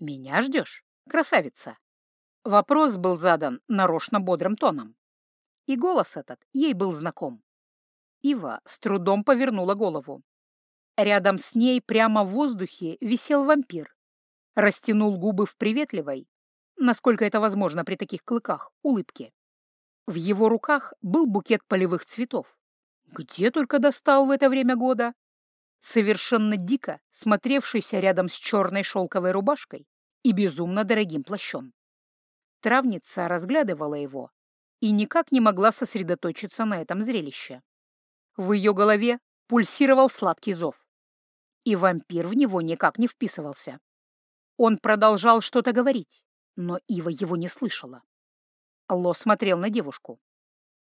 Меня ждешь, красавица?» Вопрос был задан нарочно бодрым тоном. И голос этот ей был знаком. Ива с трудом повернула голову. Рядом с ней прямо в воздухе висел вампир. Растянул губы в приветливой, насколько это возможно при таких клыках, улыбке. В его руках был букет полевых цветов. Где только достал в это время года? Совершенно дико смотревшийся рядом с черной шелковой рубашкой и безумно дорогим плащом. Травница разглядывала его и никак не могла сосредоточиться на этом зрелище. В ее голове пульсировал сладкий зов и вампир в него никак не вписывался. Он продолжал что-то говорить, но Ива его не слышала. Ло смотрел на девушку.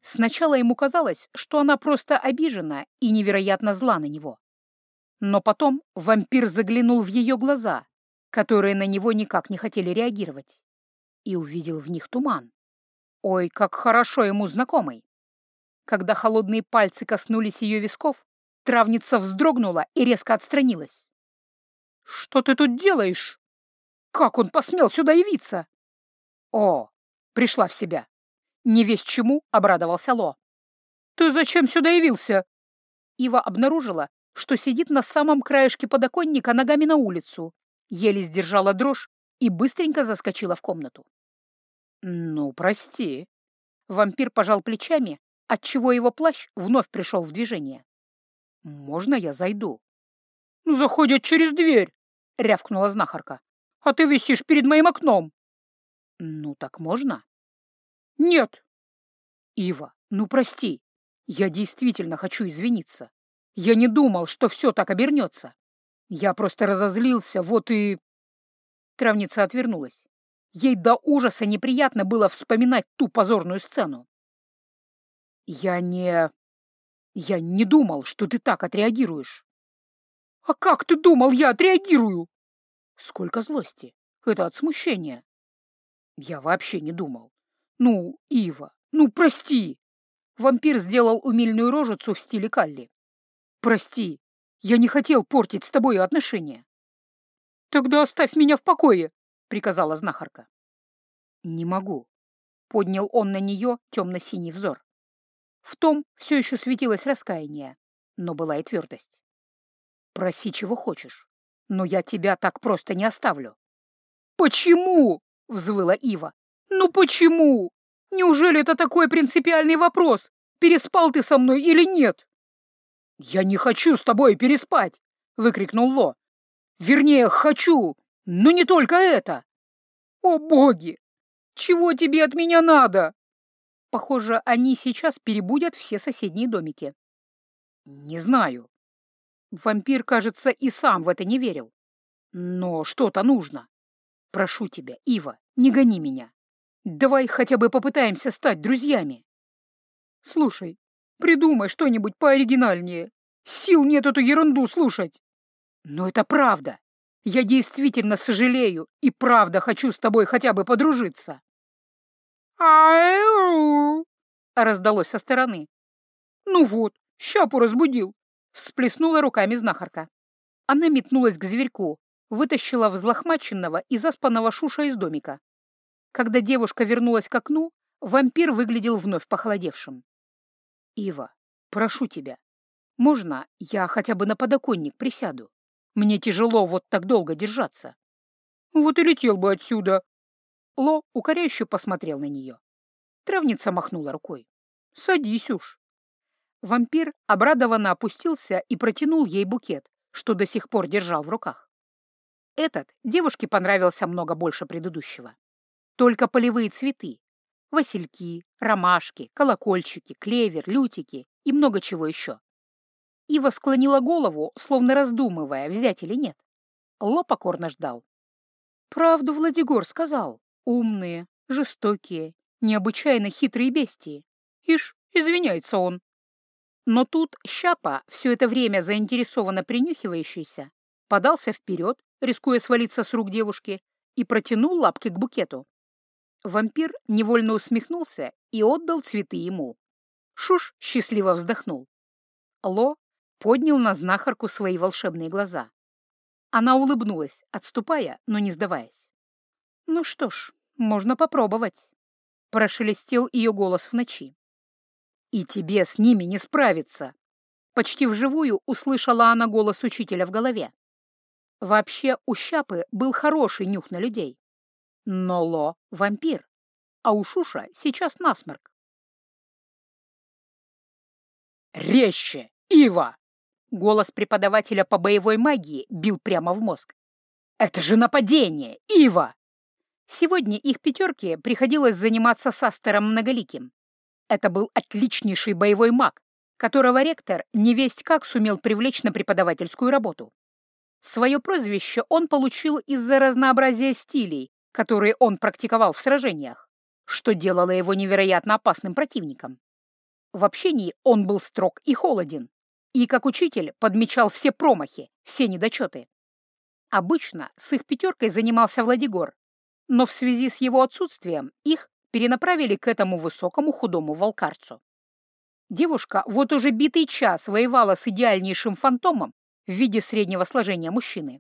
Сначала ему казалось, что она просто обижена и невероятно зла на него. Но потом вампир заглянул в ее глаза, которые на него никак не хотели реагировать, и увидел в них туман. Ой, как хорошо ему знакомый! Когда холодные пальцы коснулись ее висков, Травница вздрогнула и резко отстранилась. «Что ты тут делаешь? Как он посмел сюда явиться?» «О, пришла в себя. Не весь чему обрадовался Ло. «Ты зачем сюда явился?» Ива обнаружила, что сидит на самом краешке подоконника ногами на улицу, еле сдержала дрожь и быстренько заскочила в комнату. «Ну, прости». Вампир пожал плечами, отчего его плащ вновь пришел в движение. «Можно я зайду?» «Ну, «Заходят через дверь», — рявкнула знахарка. «А ты висишь перед моим окном». «Ну, так можно?» «Нет». «Ива, ну прости, я действительно хочу извиниться. Я не думал, что все так обернется. Я просто разозлился, вот и...» Травница отвернулась. Ей до ужаса неприятно было вспоминать ту позорную сцену. «Я не...» Я не думал, что ты так отреагируешь. А как ты думал, я отреагирую? Сколько злости. Это от смущения. Я вообще не думал. Ну, Ива, ну прости. Вампир сделал умильную рожицу в стиле Калли. Прости, я не хотел портить с тобой отношения. Тогда оставь меня в покое, приказала знахарка. Не могу. Поднял он на нее темно-синий взор. В том все еще светилось раскаяние, но была и твердость. «Проси, чего хочешь, но я тебя так просто не оставлю». «Почему?» — взвыла Ива. «Ну почему? Неужели это такой принципиальный вопрос? Переспал ты со мной или нет?» «Я не хочу с тобой переспать!» — выкрикнул Ло. «Вернее, хочу, но не только это!» «О боги! Чего тебе от меня надо?» Похоже, они сейчас перебудят все соседние домики. Не знаю. Вампир, кажется, и сам в это не верил. Но что-то нужно. Прошу тебя, Ива, не гони меня. Давай хотя бы попытаемся стать друзьями. Слушай, придумай что-нибудь пооригинальнее. Сил нет эту ерунду слушать. Но это правда. Я действительно сожалею и правда хочу с тобой хотя бы подружиться. «Ау!» — раздалось со стороны. «Ну вот, щапу разбудил!» — всплеснула руками знахарка. Она метнулась к зверьку, вытащила взлохмаченного и заспанного Шуша из домика. Когда девушка вернулась к окну, вампир выглядел вновь похолодевшим. «Ива, прошу тебя, можно я хотя бы на подоконник присяду? Мне тяжело вот так долго держаться». «Вот и летел бы отсюда», Ло укоряюще посмотрел на нее. Травница махнула рукой. «Садись уж». Вампир обрадованно опустился и протянул ей букет, что до сих пор держал в руках. Этот девушке понравился много больше предыдущего. Только полевые цветы. Васильки, ромашки, колокольчики, клевер, лютики и много чего еще. Ива склонила голову, словно раздумывая, взять или нет. Ло покорно ждал. Правду Владигор сказал. Умные, жестокие, необычайно хитрые бестии. Ишь, извиняется он. Но тут Щапа, все это время заинтересованно принюхивающийся, подался вперед, рискуя свалиться с рук девушки, и протянул лапки к букету. Вампир невольно усмехнулся и отдал цветы ему. Шуш счастливо вздохнул. Ло поднял на знахарку свои волшебные глаза. Она улыбнулась, отступая, но не сдаваясь. «Ну что ж, можно попробовать», — прошелестел ее голос в ночи. «И тебе с ними не справиться!» Почти вживую услышала она голос учителя в голове. Вообще у Щапы был хороший нюх на людей. Но Ло — вампир, а у Шуша сейчас насморк. «Резче, Ива!» Голос преподавателя по боевой магии бил прямо в мозг. «Это же нападение, Ива!» Сегодня их пятерке приходилось заниматься с Астером Многоликим. Это был отличнейший боевой маг, которого ректор невесть как сумел привлечь на преподавательскую работу. Свое прозвище он получил из-за разнообразия стилей, которые он практиковал в сражениях, что делало его невероятно опасным противником. В общении он был строг и холоден, и, как учитель, подмечал все промахи, все недочеты. Обычно с их пятеркой занимался Владигор, но в связи с его отсутствием их перенаправили к этому высокому худому волкарцу. Девушка вот уже битый час воевала с идеальнейшим фантомом в виде среднего сложения мужчины.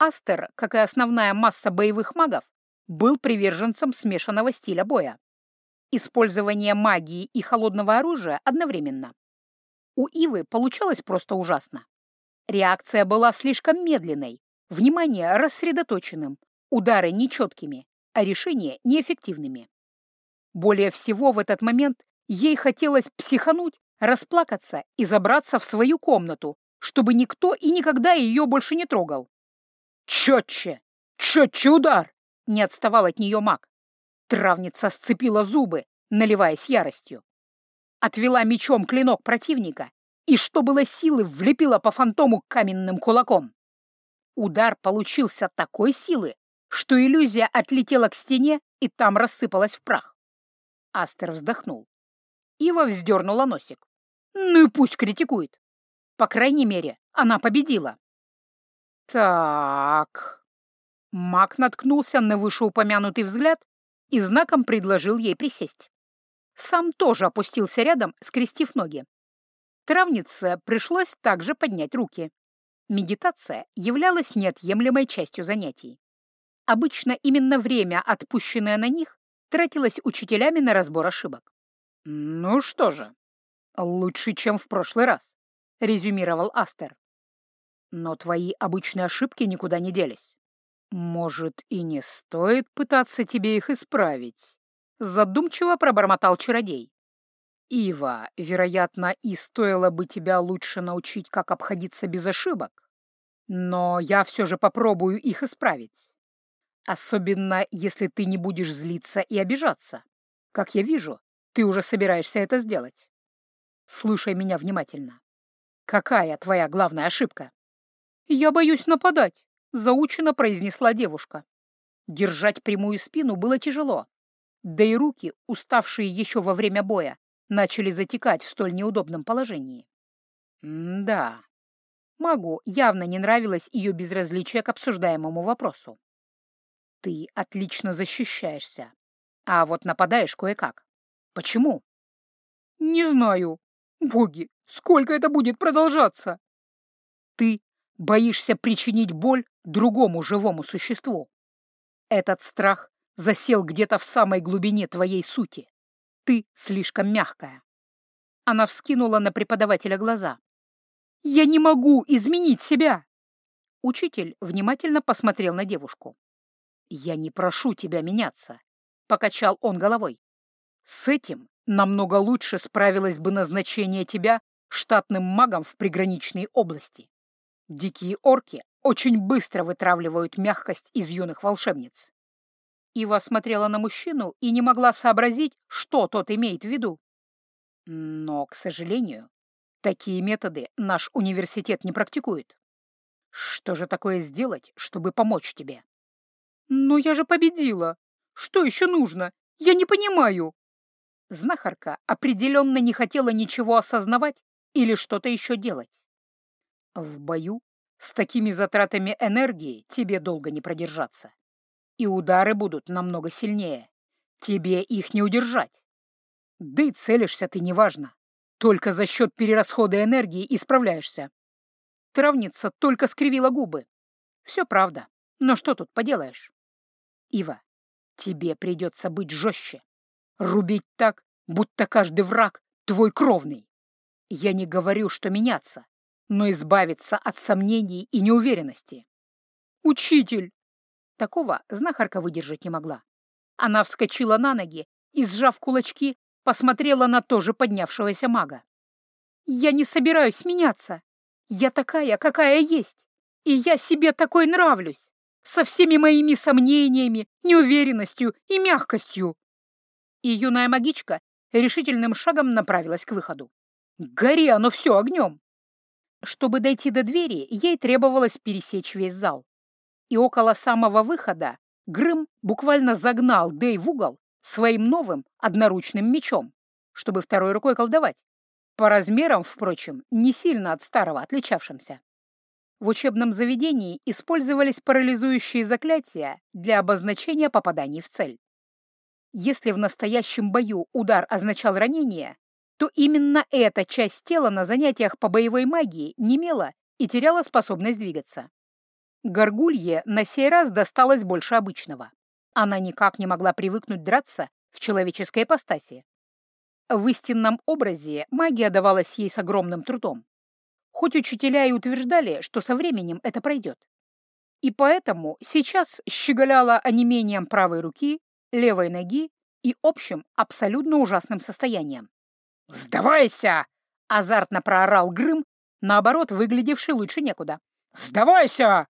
Астер, как и основная масса боевых магов, был приверженцем смешанного стиля боя. Использование магии и холодного оружия одновременно. У Ивы получалось просто ужасно. Реакция была слишком медленной, внимание рассредоточенным, удары нечеткими, а решения неэффективными. Более всего в этот момент ей хотелось психануть, расплакаться и забраться в свою комнату, чтобы никто и никогда ее больше не трогал. «Четче! Четче удар!» — не отставал от нее маг. Травница сцепила зубы, наливаясь яростью. Отвела мечом клинок противника и, что было силы, влепила по фантому каменным кулаком. Удар получился такой силы, что иллюзия отлетела к стене и там рассыпалась в прах. Астер вздохнул. Ива вздернула носик. Ну и пусть критикует. По крайней мере, она победила. Так. Мак наткнулся на вышеупомянутый взгляд и знаком предложил ей присесть. Сам тоже опустился рядом, скрестив ноги. Травнице пришлось также поднять руки. Медитация являлась неотъемлемой частью занятий. Обычно именно время, отпущенное на них, тратилось учителями на разбор ошибок. «Ну что же, лучше, чем в прошлый раз», — резюмировал Астер. «Но твои обычные ошибки никуда не делись. Может, и не стоит пытаться тебе их исправить?» Задумчиво пробормотал чародей. «Ива, вероятно, и стоило бы тебя лучше научить, как обходиться без ошибок. Но я все же попробую их исправить. Особенно, если ты не будешь злиться и обижаться. Как я вижу, ты уже собираешься это сделать. Слушай меня внимательно. Какая твоя главная ошибка? Я боюсь нападать, заучено произнесла девушка. Держать прямую спину было тяжело. Да и руки, уставшие еще во время боя, начали затекать в столь неудобном положении. М да. Магу явно не нравилось ее безразличие к обсуждаемому вопросу. Ты отлично защищаешься, а вот нападаешь кое-как. Почему? Не знаю. Боги, сколько это будет продолжаться? Ты боишься причинить боль другому живому существу. Этот страх засел где-то в самой глубине твоей сути. Ты слишком мягкая. Она вскинула на преподавателя глаза. «Я не могу изменить себя!» Учитель внимательно посмотрел на девушку. «Я не прошу тебя меняться», — покачал он головой. С этим намного лучше справилось бы назначение тебя штатным магом в приграничной области. Дикие орки очень быстро вытравливают мягкость из юных волшебниц. Ива смотрела на мужчину и не могла сообразить, что тот имеет в виду. Но, к сожалению, такие методы наш университет не практикует. Что же такое сделать, чтобы помочь тебе? Но я же победила. Что еще нужно? Я не понимаю. Знахарка определенно не хотела ничего осознавать или что-то еще делать. В бою с такими затратами энергии тебе долго не продержаться. И удары будут намного сильнее. Тебе их не удержать. Да и целишься ты неважно. Только за счет перерасхода энергии исправляешься. Травница только скривила губы. Все правда. Но что тут поделаешь? Ива, тебе придется быть жестче. Рубить так, будто каждый враг — твой кровный. Я не говорю, что меняться, но избавиться от сомнений и неуверенности. «Учитель!» Такого знахарка выдержать не могла. Она вскочила на ноги и, сжав кулачки, посмотрела на тоже поднявшегося мага. «Я не собираюсь меняться. Я такая, какая есть. И я себе такой нравлюсь. Со всеми моими сомнениями, неуверенностью и мягкостью». И юная магичка решительным шагом направилась к выходу. «Гори оно все огнем!» Чтобы дойти до двери, ей требовалось пересечь весь зал. И около самого выхода Грым буквально загнал Дэй в угол своим новым одноручным мечом, чтобы второй рукой колдовать. По размерам, впрочем, не сильно от старого отличавшимся. В учебном заведении использовались парализующие заклятия для обозначения попаданий в цель. Если в настоящем бою удар означал ранение, то именно эта часть тела на занятиях по боевой магии немела и теряла способность двигаться. Горгулье на сей раз досталось больше обычного. Она никак не могла привыкнуть драться в человеческой ипостаси. В истинном образе магия давалась ей с огромным трудом. Хоть учителя и утверждали, что со временем это пройдет. И поэтому сейчас щеголяла онемением правой руки, левой ноги и общим абсолютно ужасным состоянием. «Сдавайся!» — азартно проорал Грым, наоборот, выглядевший лучше некуда. «Сдавайся!»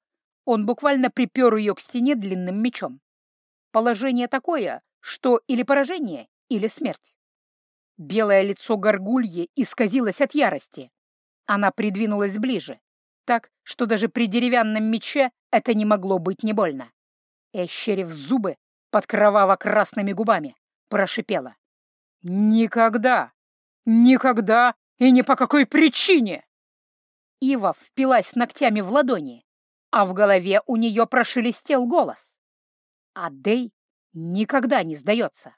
Он буквально припер ее к стене длинным мечом. Положение такое, что или поражение, или смерть. Белое лицо горгульи исказилось от ярости. Она придвинулась ближе, так, что даже при деревянном мече это не могло быть не больно. Эщерив зубы под кроваво-красными губами, прошипела. «Никогда! Никогда и ни по какой причине!» Ива впилась ногтями в ладони, а в голове у нее прошелестел голос. А Дэй никогда не сдается.